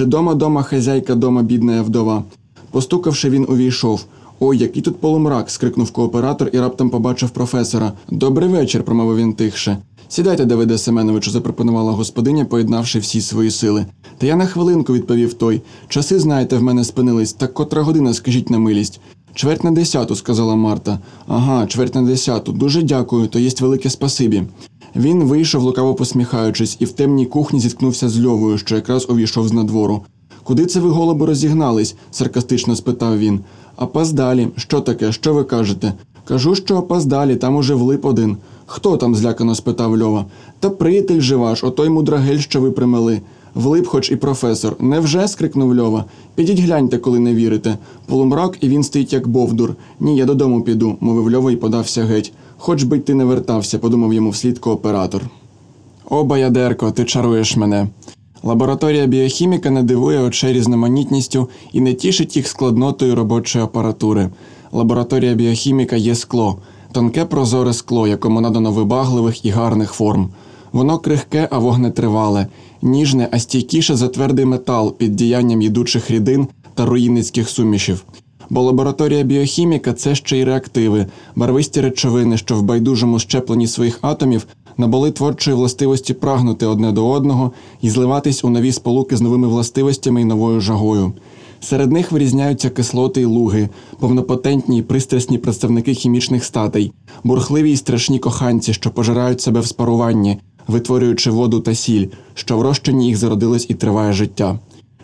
Чи дома дома хазяйка, дома бідна вдова. Постукавши, він увійшов. Ой, який тут полумрак. скрикнув кооператор і раптом побачив професора. Добрий вечір, промовив він тихше. Сідайте, Давиде Семеновичу, запропонувала господиня, поєднавши всі свої сили. Та я на хвилинку, відповів той. Часи, знаєте, в мене спинились. Так котра година, скажіть на милість. Чверть на десяту, сказала Марта. Ага, чверть на десяту. Дуже дякую, то єсть велике спасибі. Він вийшов, лукаво посміхаючись, і в темній кухні зіткнувся з Льовою, що якраз увійшов з надвору. Куди це ви голуби розігнались? саркастично спитав він. «Опаздалі. Що таке? Що ви кажете? Кажу, що опаздалі, там уже влип один. Хто там? злякано спитав Льова. Та приятель же ваш, отой мудрагель, що ви примели. Влип, хоч і професор. Невже? скрикнув Льова. Підіть гляньте, коли не вірите. Полумрак, і він стоїть як бовдур. Ні, я додому піду, мовив Льова і подався геть. Хоч би ти не вертався, подумав йому вслід кооператор. О, Баядерко, ти чаруєш мене. Лабораторія біохіміка не дивує очей різноманітністю і не тішить їх складнотою робочої апаратури. Лабораторія біохіміка є скло, тонке прозоре скло, якому надано вибагливих і гарних форм. Воно крихке, а вогнетривале, ніжне, а стійкіше за твердий метал під діянням їдучих рідин та руїницьких сумішів. Бо лабораторія біохіміка це ще й реактиви, барвисті речовини, що в байдужому щепленні своїх атомів набули творчої властивості прагнути одне до одного і зливатись у нові сполуки з новими властивостями і новою жагою. Серед них вирізняються кислоти й луги, повнопотентні й пристрасні представники хімічних статей, бурхливі й страшні коханці, що пожирають себе в спаруванні, витворюючи воду та сіль, що в розчині їх зародилось і триває життя.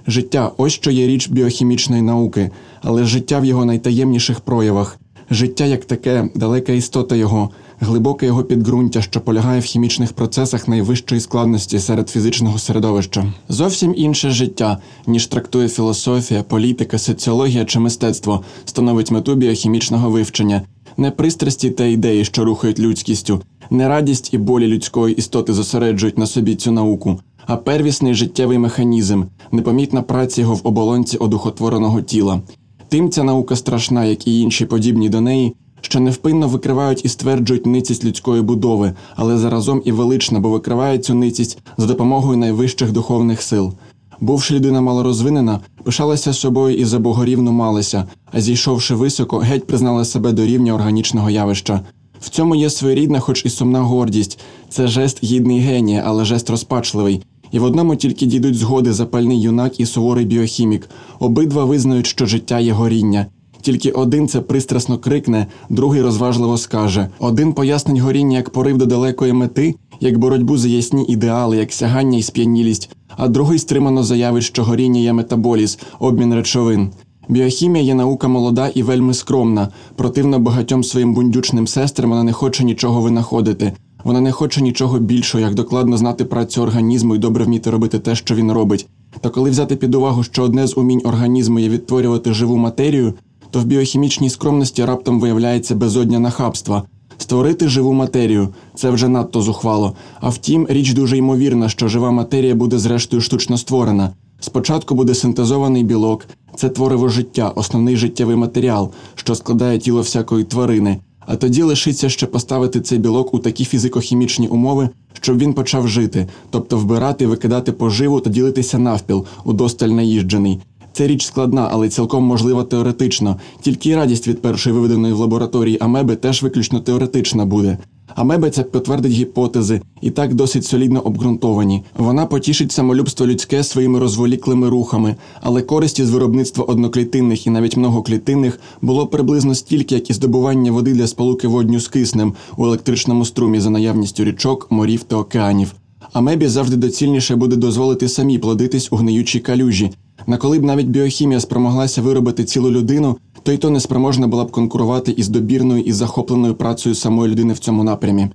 Життя ось що є річ біохімічної науки, але життя в його найтаємніших проявах, життя як таке, далека істота його, глибоке його підґрунтя, що полягає в хімічних процесах найвищої складності серед фізичного середовища. Зовсім інше життя, ніж трактує філософія, політика, соціологія чи мистецтво, становить мету біохімічного вивчення, не пристрасті та ідеї, що рухають людськістю, не радість і болі людської істоти зосереджують на собі цю науку, а первісний життєвий механізм, непомітна праця його в оболонці одухотвореного тіла. Тим ця наука страшна, як і інші подібні до неї, що невпинно викривають і стверджують ницість людської будови, але заразом і велична, бо викриває цю ницість за допомогою найвищих духовних сил. Бувши людина малорозвинена, пишалася собою і забогорівну малася, а зійшовши високо, геть признала себе до рівня органічного явища. В цьому є своєрідна, хоч і сумна гордість. Це жест гідний генія, але жест розпачливий. І в одному тільки дійдуть згоди запальний юнак і суворий біохімік. Обидва визнають, що життя є горіння. Тільки один це пристрасно крикне, другий розважливо скаже: один пояснить горіння як порив до далекої мети, як боротьбу за ясні ідеали, як сягання і сп'янілість, а другий стримано заявить, що горіння є метаболіз, обмін речовин. Біохімія є наука молода і вельми скромна. Противно багатьом своїм бундючним сестрам вона не хоче нічого винаходити. Вона не хоче нічого більшого, як докладно знати працю організму і добре вміти робити те, що він робить. Та коли взяти під увагу, що одне з умінь організму є відтворювати живу матерію, то в біохімічній скромності раптом виявляється безодня нахабства. Створити живу матерію це вже надто зухвало. А втім, річ дуже ймовірна, що жива матерія буде зрештою штучно створена. Спочатку буде синтезований білок, це твориво життя, основний життєвий матеріал, що складає тіло всякої тварини. А тоді лишиться ще поставити цей білок у такі фізико-хімічні умови, щоб він почав жити, тобто вбирати, викидати поживу та ділитися навпіл, удосталь наїжджений. Це річ складна, але цілком можлива теоретично. Тільки радість від першої виведеної в лабораторії амеби теж виключно теоретична буде. Амеба ця підтвердить гіпотези і так досить солідно обґрунтовані. Вона потішить самолюбство людське своїми розволіклими рухами, але користі з виробництва одноклітинних і навіть многоклітинних було приблизно стільки, як і здобування води для сполуки водню з киснем у електричному струмі за наявністю річок, морів та океанів. Амебі завжди доцільніше буде дозволити самі плодитись у гниючій калюжі. На коли б навіть біохімія спромоглася виробити цілу людину, то й то не спроможна була б конкурувати із добірною і захопленою працею самої людини в цьому напрямі.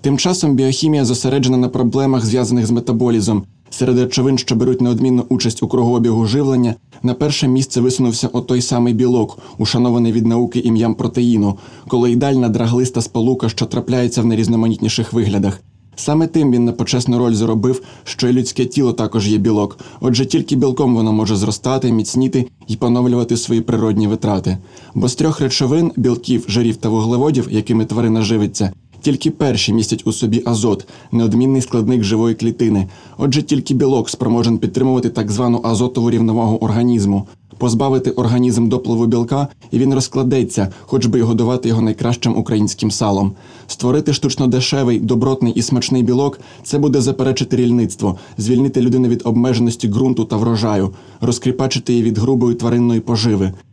Тим часом біохімія зосереджена на проблемах, зв'язаних з метаболізом. Серед речовин, що беруть неодмінну участь у кругообігу живлення, на перше місце висунувся отой самий білок, ушанований від науки ім'ям протеїну, колоїдальна драглиста сполука, що трапляється в найрізноманітніших виглядах. Саме тим він на почесну роль зробив, що й людське тіло також є білок, отже, тільки білком воно може зростати, міцніти і поновлювати свої природні витрати. Бо з трьох речовин білків, жирів та вуглеводів, якими тварина живиться, Тільки перші містять у собі азот, неодмінний складник живої клітини. Отже, тільки білок спроможен підтримувати так звану азотову рівновагу організму. Позбавити організм допливу білка, і він розкладеться, хоч би й годувати його найкращим українським салом. Створити штучно дешевий, добротний і смачний білок це буде заперечити рільництво, звільнити людину від обмеженості ґрунту та врожаю, розкріпачити її від грубої тваринної поживи.